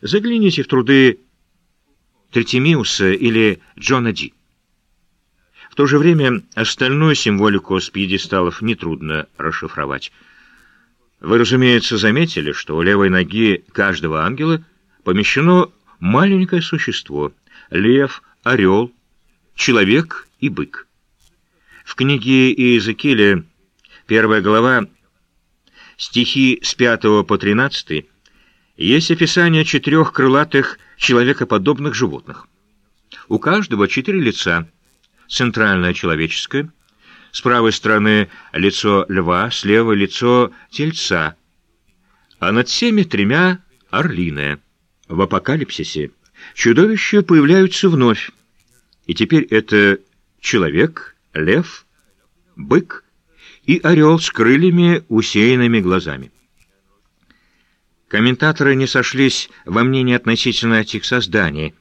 Загляните в труды Третимиуса или Джона Ди. В то же время остальную символику с пьедесталов нетрудно расшифровать. Вы, разумеется, заметили, что у левой ноги каждого ангела помещено маленькое существо — лев, орел, человек и бык. В книге Иезекииля, первая глава, стихи с 5 по 13, есть описание четырех крылатых человекоподобных животных. У каждого четыре лица. Центральное человеческое, с правой стороны лицо льва, слева лицо тельца, а над всеми тремя орлиное. В апокалипсисе чудовища появляются вновь, и теперь это человек, лев, бык и орел с крыльями, усеянными глазами. Комментаторы не сошлись во мнении относительно этих созданий.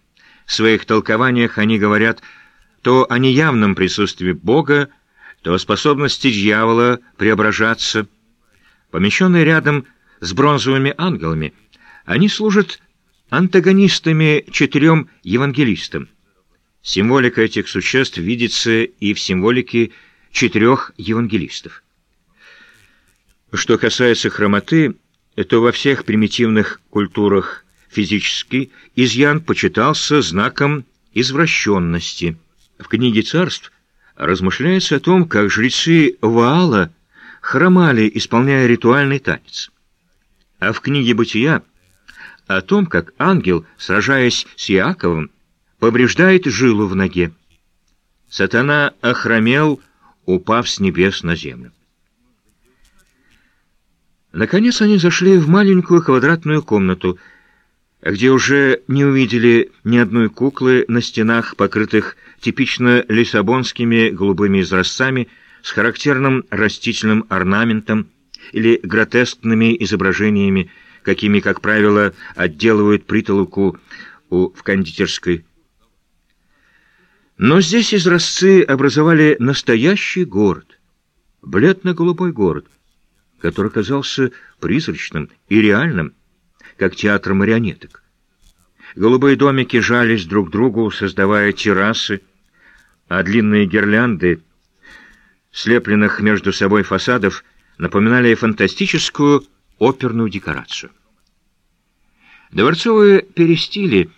В своих толкованиях они говорят то о неявном присутствии Бога, то о способности дьявола преображаться. Помещенные рядом с бронзовыми ангелами, они служат антагонистами четырем евангелистам. Символика этих существ видится и в символике четырех евангелистов. Что касается хромоты, то во всех примитивных культурах физический изъян почитался знаком извращенности. В книге царств размышляется о том, как жрецы Ваала хромали, исполняя ритуальный танец. А в книге «Бытия» о том, как ангел, сражаясь с Иаковом, повреждает жилу в ноге. Сатана охромел, упав с небес на землю. Наконец они зашли в маленькую квадратную комнату, где уже не увидели ни одной куклы на стенах, покрытых типично лиссабонскими голубыми изразцами с характерным растительным орнаментом или гротескными изображениями, какими, как правило, отделывают притолоку у, в кондитерской. Но здесь изразцы образовали настоящий город, бледно-голубой город, который казался призрачным и реальным, как театр марионеток. Голубые домики жались друг к другу, создавая террасы, а длинные гирлянды, слепленных между собой фасадов, напоминали фантастическую оперную декорацию. Дворцовые перестили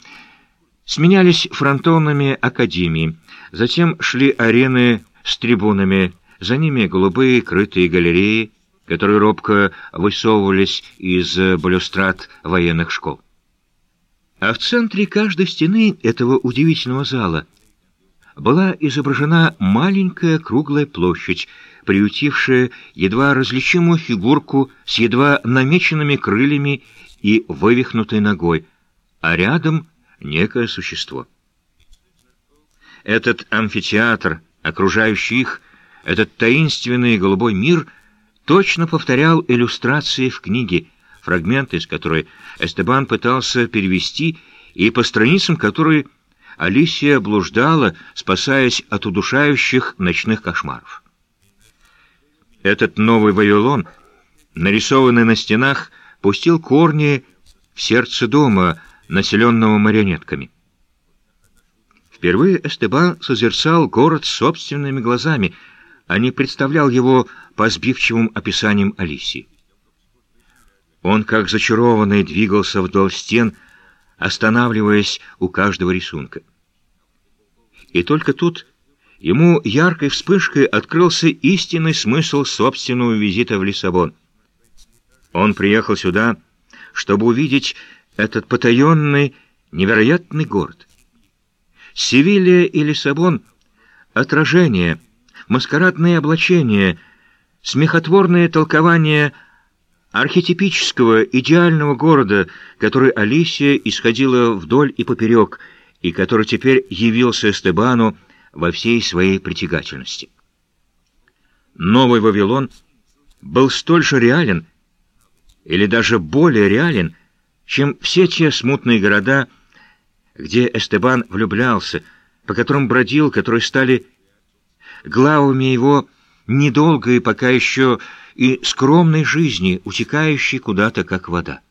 сменялись фронтонами академии, затем шли арены с трибунами, за ними голубые крытые галереи, которые робко высовывались из балюстрат военных школ. А в центре каждой стены этого удивительного зала была изображена маленькая круглая площадь, приютившая едва различимую фигурку с едва намеченными крыльями и вывихнутой ногой, а рядом некое существо. Этот амфитеатр, окружающий их, этот таинственный голубой мир — точно повторял иллюстрации в книге, фрагменты из которой Эстебан пытался перевести и по страницам которой Алисия блуждала, спасаясь от удушающих ночных кошмаров. Этот новый Вавилон, нарисованный на стенах, пустил корни в сердце дома, населенного марионетками. Впервые Эстебан созерцал город собственными глазами — а не представлял его по сбивчивым описаниям Алисии. Он, как зачарованный, двигался вдоль стен, останавливаясь у каждого рисунка. И только тут ему яркой вспышкой открылся истинный смысл собственного визита в Лиссабон. Он приехал сюда, чтобы увидеть этот потаенный, невероятный город. Севилья и Лиссабон — отражение — маскарадные облачения, смехотворное толкование архетипического идеального города, который Алисия исходила вдоль и поперек, и который теперь явился Эстебану во всей своей притягательности. Новый Вавилон был столь же реален, или даже более реален, чем все те смутные города, где Эстебан влюблялся, по которым бродил, которые стали главами его недолгой пока еще и скромной жизни, утекающей куда-то, как вода.